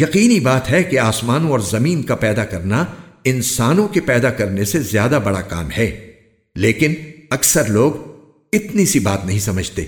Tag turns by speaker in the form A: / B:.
A: یقینی بات ہے کہ آسمانوں اور زمین کا پیدا کرنا انسانوں کے پیدا کرنے سے زیادہ بڑا کام ہے۔ لیکن اکثر لوگ اتنی سی بات نہیں سمجھتے۔